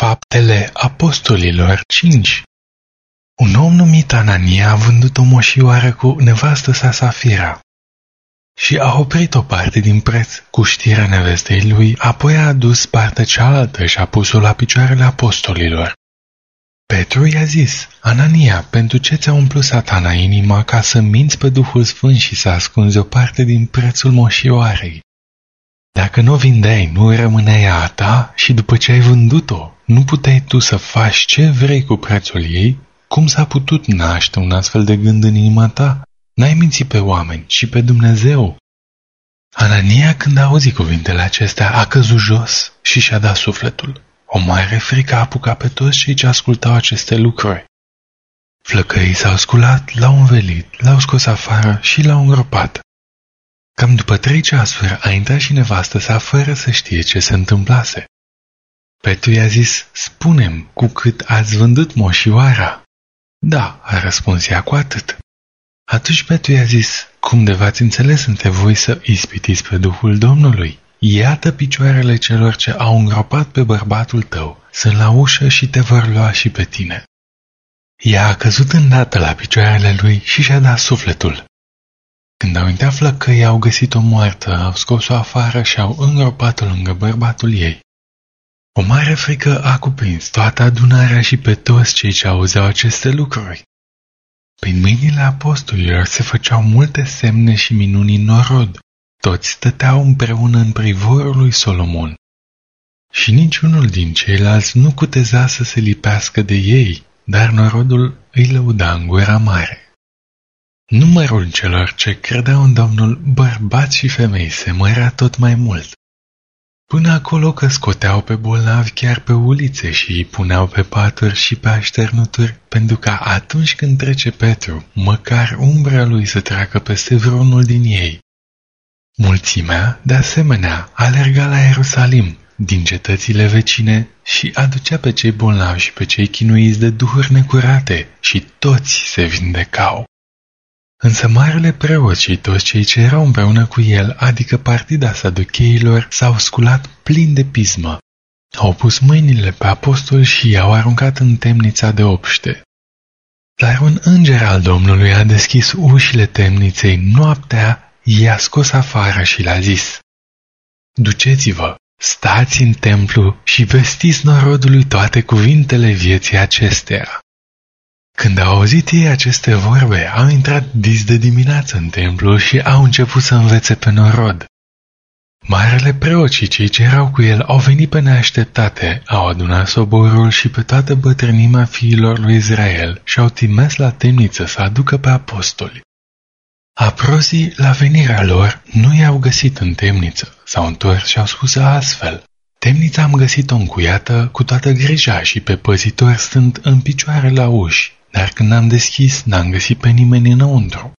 Faptele Apostolilor 5 Un om numit Anania a vândut o moșioară cu nevastă sa Safira și a oprit o parte din preț cu știrea nevestei lui, apoi a adus partea cealaltă și a pus-o la picioarele apostolilor. Petru i-a zis, Anania, pentru ce ți-a umplut satana inima ca să minți pe Duhul Sfânt și să ascunzi o parte din prețul moșioarei? Dacă nu o vindeai, nu rămânea a ta și după ce ai vândut-o, nu puteai tu să faci ce vrei cu prețul ei? Cum s-a putut naște un astfel de gând în inima ta? N-ai mințit pe oameni, și pe Dumnezeu. Anania, când a auzit cuvintele acestea, a căzut jos și și-a dat sufletul. O mare frică a apucat pe toți cei ce ascultau aceste lucruri. Flăcăii s-au sculat, l-au învelit, l-au scos afară și l-au îngropat. Cam după trei ceasuri a intrat și nevastă sa fără să știe ce se întâmplase. Petru i-a zis, spunem, cu cât ați vândut moșioara? Da, a răspuns ea cu atât. Atunci Petru i-a zis, cum de v-ați înțeles între voi să ispitiți pe Duhul Domnului? Iată picioarele celor ce au îngropat pe bărbatul tău, sunt la ușă și te vor lua și pe tine. Ea a căzut îndată la picioarele lui și și-a dat sufletul. Când au intrat flăcăi, au găsit-o moartă, au scos-o afară și au îngropat-o lângă bărbatul ei. O mare frică a cuprins toată adunarea și pe toți cei ce auzeau aceste lucruri. Prin mâinile apostolilor se făceau multe semne și minuni în norod. Toți stăteau împreună în privorul lui Solomon. Și niciunul din ceilalți nu cuteza să se lipească de ei, dar norodul îi lăuda în gura mare. Numărul celor ce credeau în Domnul, bărbați și femei, se mărea tot mai mult. Până acolo că scoteau pe bolnavi chiar pe ulițe și îi puneau pe paturi și pe așternuturi, pentru ca atunci când trece Petru, măcar umbra lui să treacă peste vreunul din ei. Mulțimea, de asemenea, alerga la Ierusalim, din cetățile vecine și aducea pe cei bolnavi și pe cei chinuiți de duhuri necurate și toți se vindecau. Însă marele preot și toți cei ce erau împreună cu el, adică partida saducheilor, s-au sculat plin de pismă. Au pus mâinile pe apostol și i-au aruncat în temnița de obște. Dar un înger al Domnului a deschis ușile temniței noaptea, i-a scos afară și l-a zis, Duceți-vă, stați în templu și vestiți norodului toate cuvintele vieții acesteia. Când au auzit ei aceste vorbe, au intrat dis de dimineață în templu și au început să învețe pe norod. Marele preot și cei ce erau cu el au venit pe neașteptate, au adunat soborul și pe toată bătrânimea fiilor lui Israel și au trimis la temniță să aducă pe apostoli. Aprozii, la venirea lor, nu i-au găsit în temniță, s-au întors și au spus astfel. Temnița am găsit-o încuiată cu toată grija și pe păzitori stând în picioare la uși dar când am deschis, n-am găsit pe nimeni înăuntru.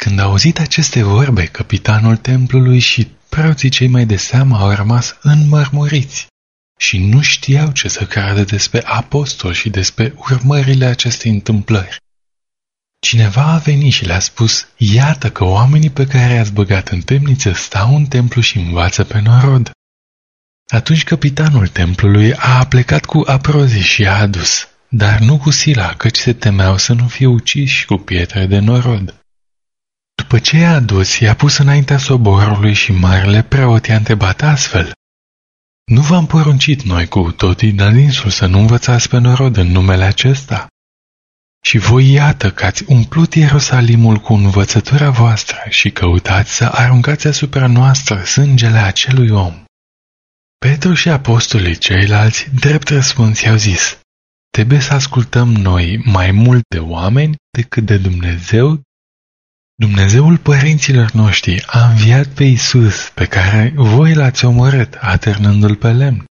Când a auzit aceste vorbe, capitanul templului și preoții cei mai de seamă au rămas înmărmuriți și nu știau ce să creadă despre apostol și despre urmările acestei întâmplări. Cineva a venit și le-a spus, iată că oamenii pe care i-ați băgat în temniță stau în templu și învață pe norod. Atunci capitanul templului a plecat cu aprozii și a adus dar nu cu sila, căci se temeau să nu fie uciși cu pietre de norod. După ce i-a adus, i-a pus înaintea soborului și marele preot i-a întrebat astfel. Nu v-am poruncit noi cu tot dinsul să nu învățați pe norod în numele acesta? Și voi iată că ați umplut Ierusalimul cu învățătura voastră și căutați să aruncați asupra noastră sângele acelui om. Petru și apostolii ceilalți, drept răspuns, i-au zis, Trebuie să ascultăm noi mai mult de oameni decât de Dumnezeu. Dumnezeul părinților noștri a înviat pe Isus, pe care voi l-ați omorât, atârnându-l pe lemn.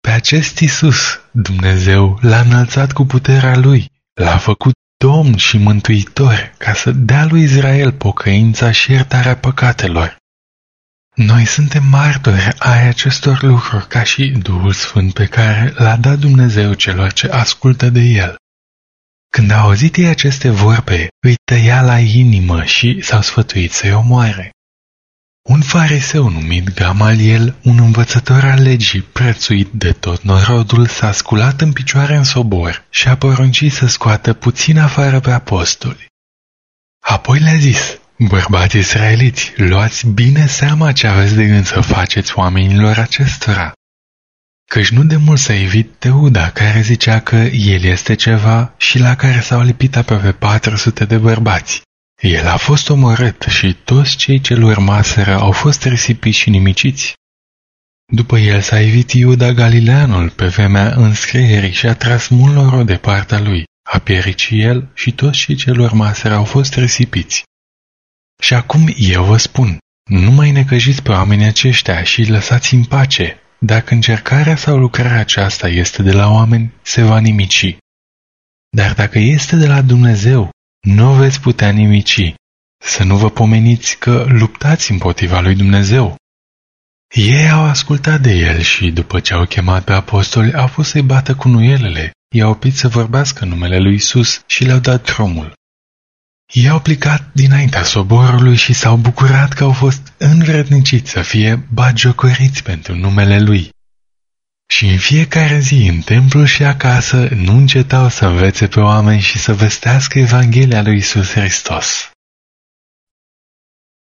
Pe acest Isus, Dumnezeu l-a înălțat cu puterea lui, l-a făcut Domn și Mântuitor ca să dea lui Israel pocăința și iertarea păcatelor. Noi suntem martori ai acestor lucruri ca și Duhul Sfânt pe care l-a dat Dumnezeu celor ce ascultă de El. Când au auzit ei aceste vorbe, îi tăia la inimă și s-au sfătuit să-i omoare. Un fariseu numit Gamaliel, un învățător al legii prețuit de tot norodul, s-a sculat în picioare în sobor și a poruncit să scoată puțin afară pe apostoli. Apoi le-a zis, bărbați israeliți, luați bine seama ce aveți de gând să faceți oamenilor acestora. Căci nu de mult s-a evit Teuda, care zicea că el este ceva și la care s-au lipit aproape 400 de bărbați. El a fost omorât și toți cei ce-l urmaseră au fost risipiți și nimiciți. După el s-a evit Iuda Galileanul pe vremea înscrierii și a tras mult noroc de partea lui. A pierit și el și toți cei ce-l urmaseră au fost risipiți. Și acum eu vă spun, nu mai necăjiți pe oamenii aceștia și lăsați în pace. Dacă încercarea sau lucrarea aceasta este de la oameni, se va nimici. Dar dacă este de la Dumnezeu, nu veți putea nimici. Să nu vă pomeniți că luptați împotriva lui Dumnezeu. Ei au ascultat de el și, după ce au chemat pe apostoli, au pus să-i bată cu nuielele, i-au oprit să vorbească numele lui Isus și le-au dat drumul. Ei au plecat dinaintea soborului și s-au bucurat că au fost învredniciți să fie bagiocoriți pentru numele lui. Și în fiecare zi, în templu și acasă, nu încetau să învețe pe oameni și să vestească Evanghelia lui Isus Hristos.